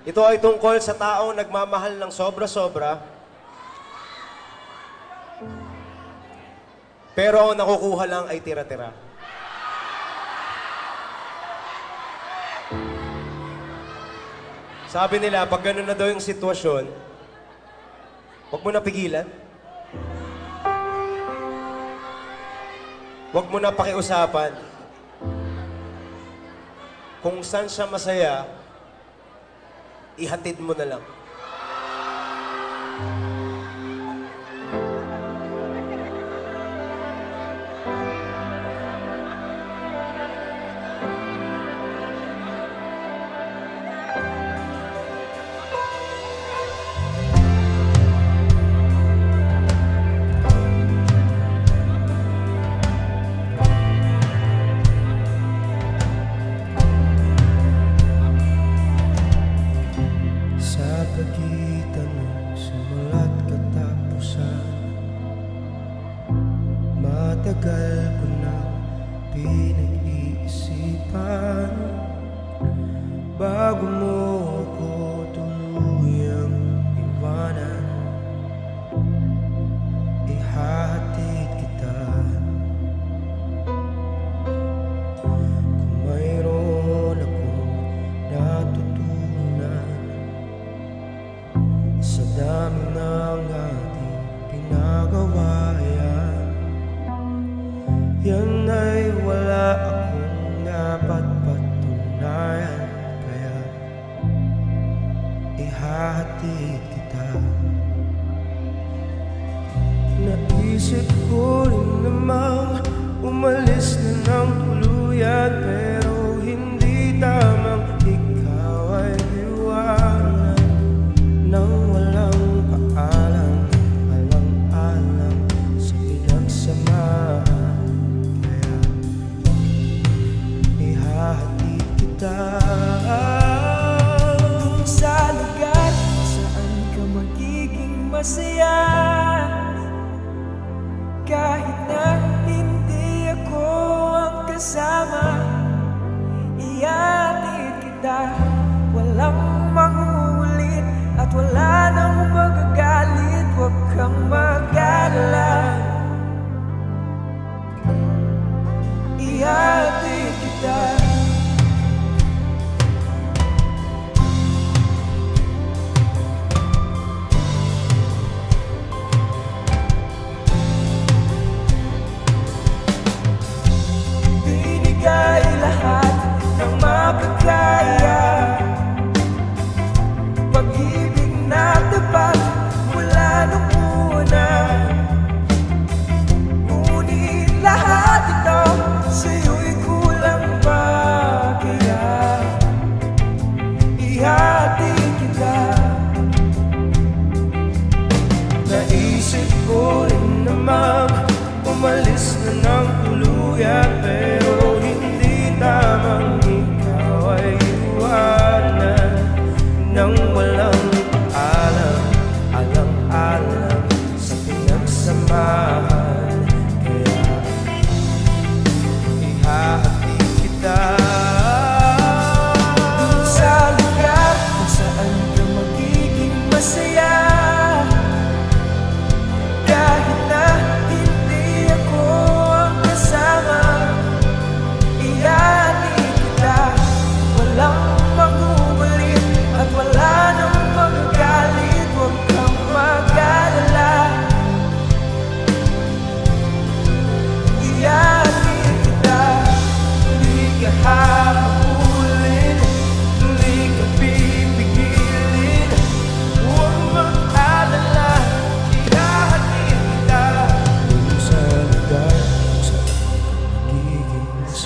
Ito ay tungkol sa taong nagmamahal ng sobra-sobra. Pero ang nakukuha lang ay tira-tira. Sabi nila, pag ganun na daw yung sitwasyon, huwag mo na pigilan. Huwag mo na pakiusapan. Kung saan siya masaya, ihatid mo na lang. bagulho ihahatid kita. Naisip ko rin namang umalis na ng tuluyan pero masaya Kahit na hindi ako ang kasama Iatid kita. Walang mangulit At wala nang magagalit. Huwag kang mag-alala.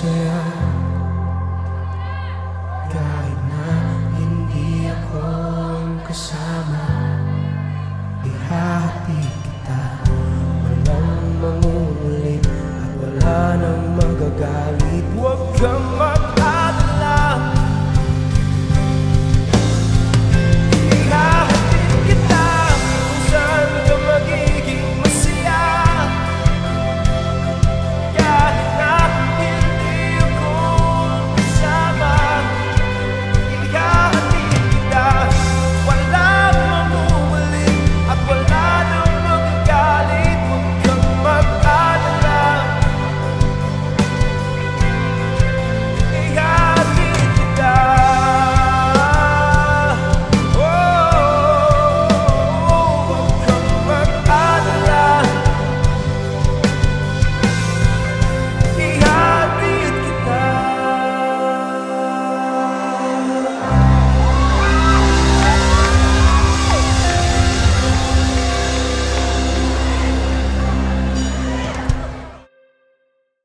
say